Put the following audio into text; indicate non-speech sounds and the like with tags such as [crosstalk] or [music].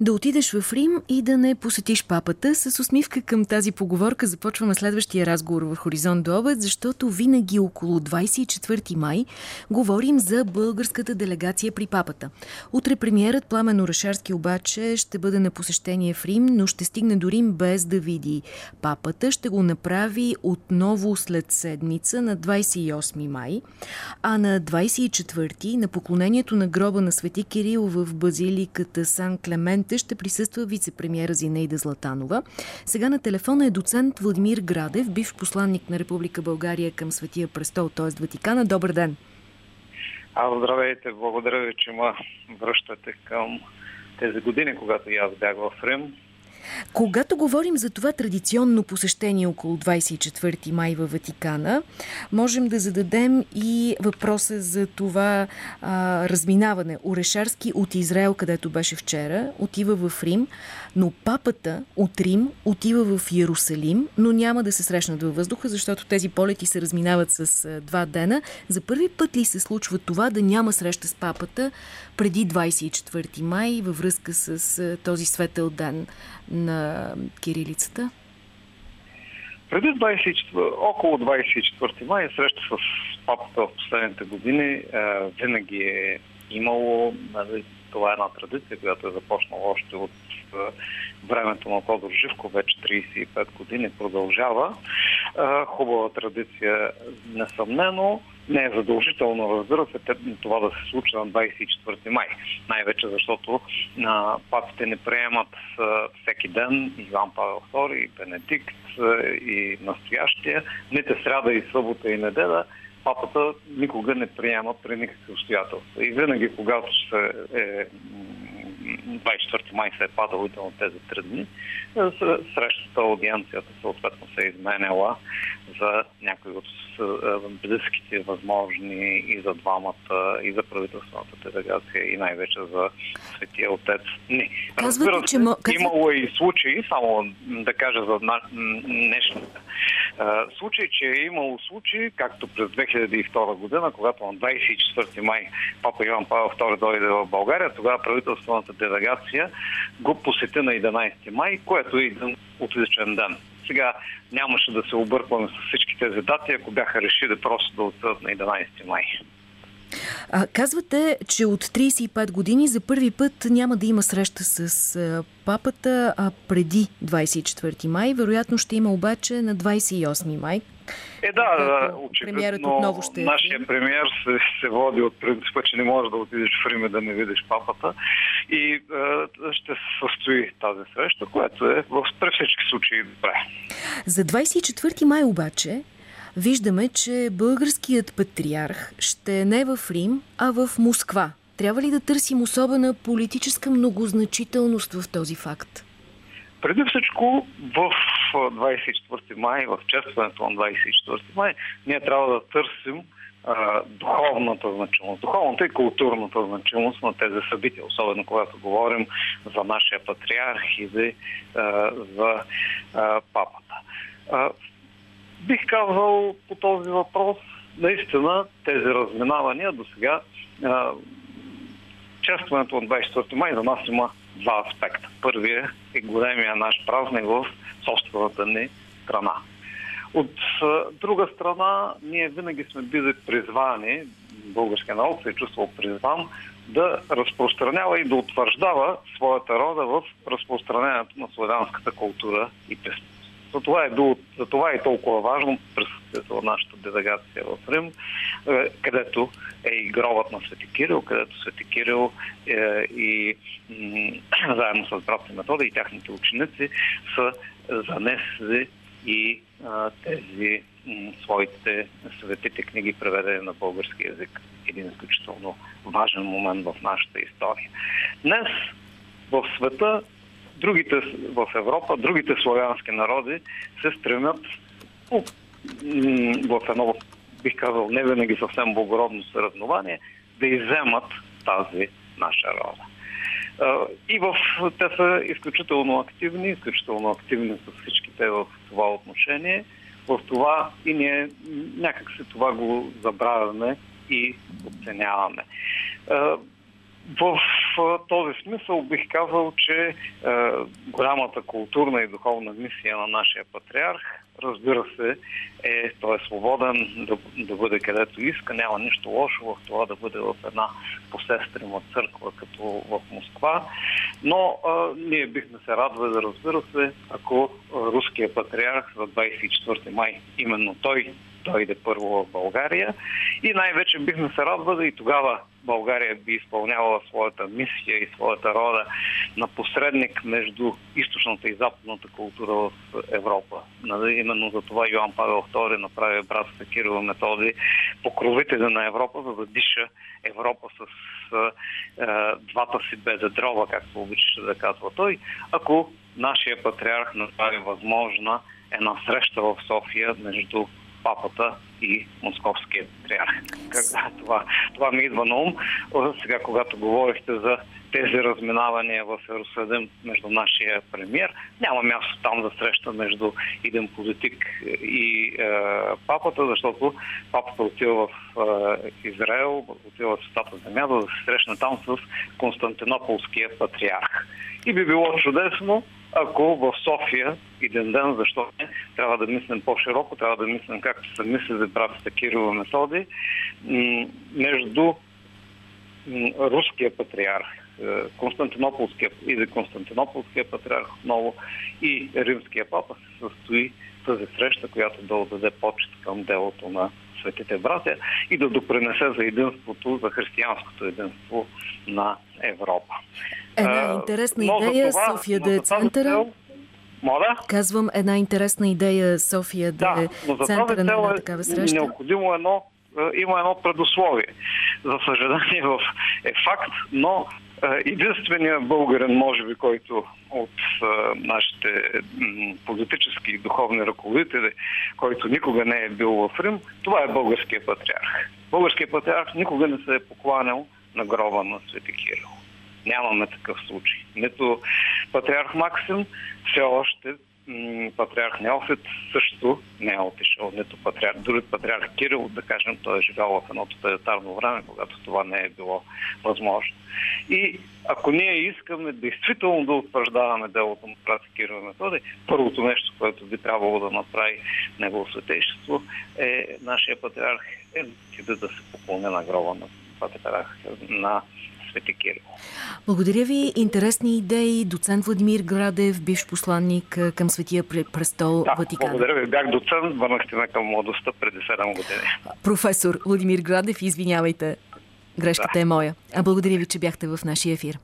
Да отидеш в Рим и да не посетиш папата. С усмивка към тази поговорка започваме следващия разговор в Хоризонт до обед, защото винаги около 24 май говорим за българската делегация при папата. Утре премиерът Пламен Орешарски обаче ще бъде на посещение в Рим, но ще стигне до Рим без да види папата. Ще го направи отново след седмица на 28 май, а на 24 на поклонението на гроба на Свети Кирил в базиликата Сан Клемент момента ще присъства вице-премьера Зинейда Златанова. Сега на телефона е доцент Владимир Градев, бивш посланник на Република България към Светия престол, т.е. Ватикана. Добър ден! А, здравейте! Благодаря ви, че ме връщате към тези години, когато и аз бях в Рим. Когато говорим за това традиционно посещение около 24 май във Ватикана, можем да зададем и въпроса за това а, разминаване. Орешарски от Израел, където беше вчера, отива в Рим, но папата от Рим отива в Иерусалим, но няма да се срещнат във въздуха, защото тези полети се разминават с два дена. За първи път ли се случва това да няма среща с папата преди 24 май във връзка с този светъл ден? На кирилицата? Преди 24, около 24 май среща с папата в последните години е, винаги е имало, нали, това е една традиция, която е започнала още от е, времето на Тодор Живко, вече 35 години продължава. Е, хубава традиция, несъмнено. Не е задължително, разбира се, това да се случи на 24 май. Най-вече защото а, папите не приемат а, всеки ден Иван Павел II, Бенедикт а, и настоящия, нито сряда и събота и неделя, папата никога не приема при никакви обстоятелства. И винаги, когато се е 24 май се е падал на тези три дни, срещата аудиенцията съответно се е изменяла за някои от близките възможни и за двамата, и за правителствената делегация, и най-вече за Светия Отец. Не. Разбира се, че имало и случаи, само да кажа за днешната случай, че е имало случаи, както през 2002 година, когато на 24 май папа Иван Павел II дойде в България, тогава правителствената делегация го посети на 11 май, което е един отличен ден. Сега нямаше да се объркваме с всички тези дати, ако бяха решили просто да отидат на 11 май. А, казвате, че от 35 години за първи път няма да има среща с а, папата, а преди 24 май. Вероятно ще има обаче на 28 май. Е, да, очевидно отново ще... нашия премьер се, се води от принципа, че не можеш да отидеш в Рим да не видиш папата и е, ще се състои тази среща, което е в при всички случаи добре. За 24 май обаче виждаме, че българският патриарх ще е не в Рим, а в Москва. Трябва ли да търсим особена политическа многозначителност в този факт? Преди всичко в 24 май, в честването на 24 май, ние трябва да търсим а, духовната значимост, духовната и културната значимост на тези събития, особено когато говорим за нашия патриарх и за, папата. А, бих казал по този въпрос, наистина тези разминавания до сега честването на 24 май за нас има два аспекта. Първият е големия наш празник в собствената ни страна. От друга страна, ние винаги сме били призвани, българския народ се е чувствал призван, да разпространява и да утвърждава своята рода в разпространението на славянската култура и писмо. За това е, за това е толкова важно присъствието на нашата делегация в Рим, е, където е и гробът на Свети Кирил, където Свети Кирил е, и [clears throat] заедно с брат Метода и тяхните ученици са занесли и а, тези м, своите светите книги, преведени на български язик. Един изключително важен момент в нашата история. Днес в света другите в Европа, другите славянски народи се стремят в едно, бих казал, не винаги съвсем благородно съревнование, да иземат тази наша рода. И в, те са изключително активни, изключително активни с всичките в това отношение. В това и ние някак се това го забравяме и оценяваме. В този смисъл бих казал, че е, голямата културна и духовна мисия на нашия патриарх, разбира се, е, той е свободен да, да бъде където иска, няма нищо лошо в това да бъде в една посестрима църква, като в Москва, но е, ние бихме се радвали, разбира се, ако руския патриарх за 24 май, именно той дойде първо в България и най-вече бихме се радвали и тогава България би изпълнявала своята мисия и своята роля на посредник между източната и западната култура в Европа. Нали, именно за това Йоан Павел II направи братствата Кирил Методи покровителя на Европа, за да диша Европа с двата си бедедрова, както обичаше да казва той, ако нашия патриарх направи възможна една среща в София между папата и московския патриарх. Това, това ми идва на ум. Сега, когато говорихте за тези разминавания в Иерусалим между нашия премьер, няма място там за среща между един политик и е, папата, защото папата отива в е, Израел, отива в Святата земя, да се срещне там с Константинополския патриарх. И би било чудесно ако в София един ден, защо не, трябва да мислим по-широко, трябва да мислим както са мислили братята Кирило Методи, между руския патриарх, е, Константинополския или Константинополския патриарх отново и римския папа се състои тази среща, която да отдаде почет към делото на светите братя и да допринесе за единството, за християнското единство на Европа. Една интересна но идея това, София да е центъра. Моля? Казвам една интересна идея София да, да е центъра на една такава среща. Необходимо едно, има едно предусловие. За съжаление е факт, но единственият българин, може би, който от нашите политически и духовни ръководители, който никога не е бил в Рим, това е българския патриарх. Българският патриарх никога не се е покланял на гроба на Свети Кирил. Нямаме такъв случай. Нито патриарх Максим все още патриарх Неофит също не е отишъл, нито патриарх, дори патриарх Кирил, да кажем, той е живял в едно тоталитарно време, когато това не е било възможно. И ако ние искаме действително да утвърждаваме делото на брат Кирил Методи, първото нещо, което би трябвало да направи Негово святейшество е нашия патриарх е да се поклоня на гроба на патриарх на Кирил. Благодаря ви. Интересни идеи. Доцент Владимир Градев, бивш посланник към Светия престол да, Ватикан. Благодаря ви. Бях доцент, върнахте ме към младостта преди 7 години. Професор Владимир Градев, извинявайте. Грешката да. е моя. А благодаря ви, че бяхте в нашия ефир.